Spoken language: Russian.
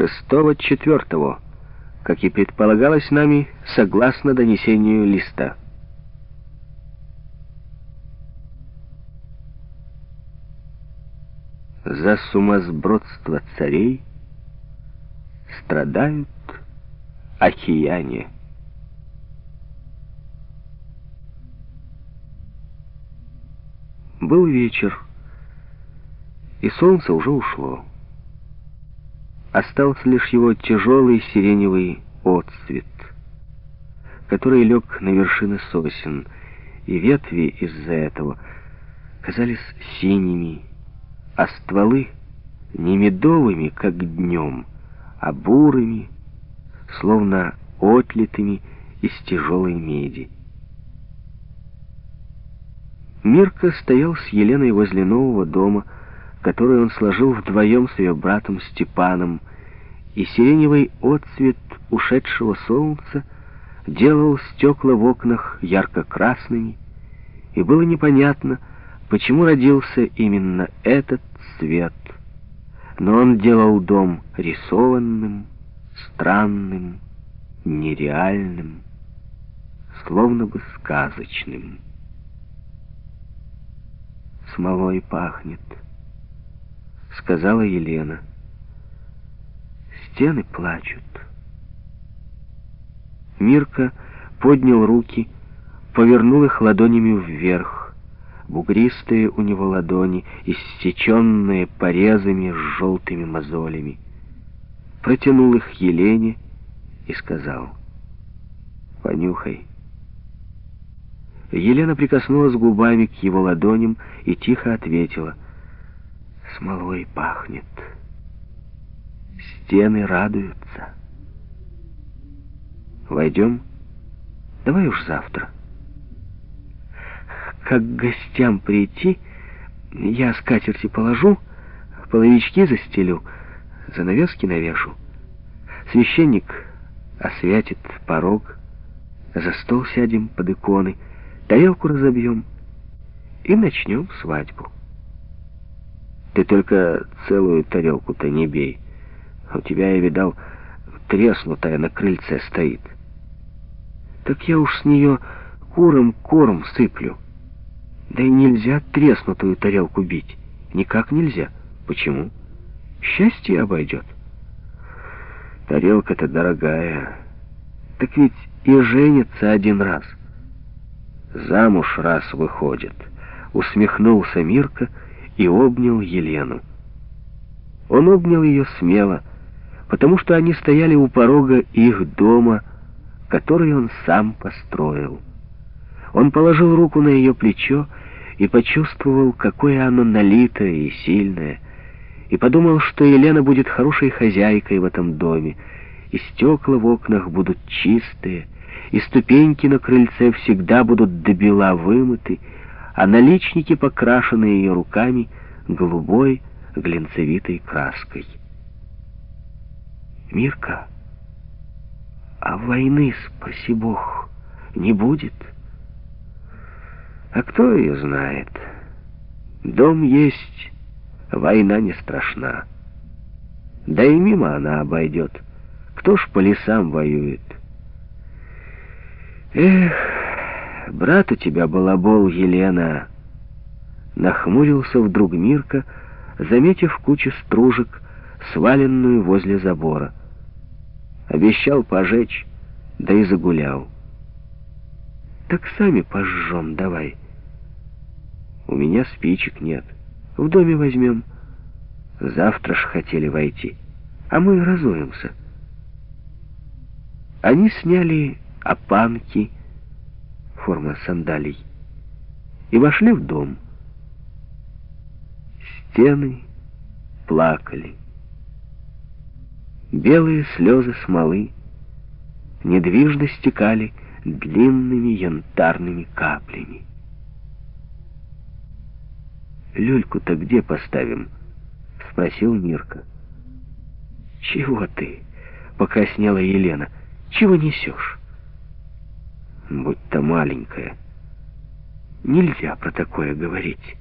шестого четвертого, как и предполагалось нами, согласно донесению листа. За сумасбродство царей страдают океане. Был вечер, и солнце уже ушло. Остался лишь его тяжелый сиреневый отцвет, который лег на вершины сосен, и ветви из-за этого казались синими, а стволы не медовыми, как днем, а бурыми, словно отлитыми из тяжелой меди. Мирка стоял с Еленой возле нового дома, который он сложил вдвоем с ее братом Степаном, и сиреневый отцвет ушедшего солнца делал стекла в окнах ярко-красными, и было непонятно, почему родился именно этот цвет. Но он делал дом рисованным, странным, нереальным, словно бы сказочным. «Смолой пахнет», — сказала Елена. «Стены плачут». Мирка поднял руки, повернул их ладонями вверх. Бугристые у него ладони, иссеченные порезами с желтыми мозолями протянул их Елене и сказал, «Понюхай». Елена прикоснулась губами к его ладоням и тихо ответила, «Смолой пахнет. Стены радуются. Войдем? Давай уж завтра. Как к гостям прийти, я скатерти положу, половички застелю, занавески навешу. Священник освятит порог, за стол сядем под иконы, тарелку разобьем и начнем свадьбу. Ты только целую тарелку-то не бей. У тебя, я видал, треснутая на крыльце стоит. Так я уж с нее куром корм сыплю. Да и нельзя треснутую тарелку бить. Никак нельзя. Почему? Счастье обойдет. Тарелка-то дорогая. Так ведь и женится один раз. Замуж раз выходит. Усмехнулся Мирка и обнял Елену. Он обнял ее смело, потому что они стояли у порога их дома, который он сам построил. Он положил руку на ее плечо и почувствовал, какое оно налитое и сильное, и подумал, что Елена будет хорошей хозяйкой в этом доме, и стекла в окнах будут чистые, и ступеньки на крыльце всегда будут до бела вымыты, а наличники покрашены ее руками голубой глинцевитой краской. Мирка, а войны, спаси Бог, не будет? А кто ее знает? Дом есть Война не страшна. Да и мимо она обойдет. Кто ж по лесам воюет? Эх, брат у тебя балабол, Елена. Нахмурился вдруг Мирка, заметив кучу стружек, сваленную возле забора. Обещал пожечь, да и загулял. Так сами пожжем давай. У меня спичек нет. — в доме возьмем. Завтра ж хотели войти, а мы разуемся. Они сняли опанки, форма сандалий, и вошли в дом. Стены плакали. Белые слезы смолы недвижно стекали длинными янтарными каплями. «Люльку-то где поставим?» — спросил Мирка. «Чего ты?» — покраснела Елена. «Чего несешь?» «Будь-то маленькая. Нельзя про такое говорить».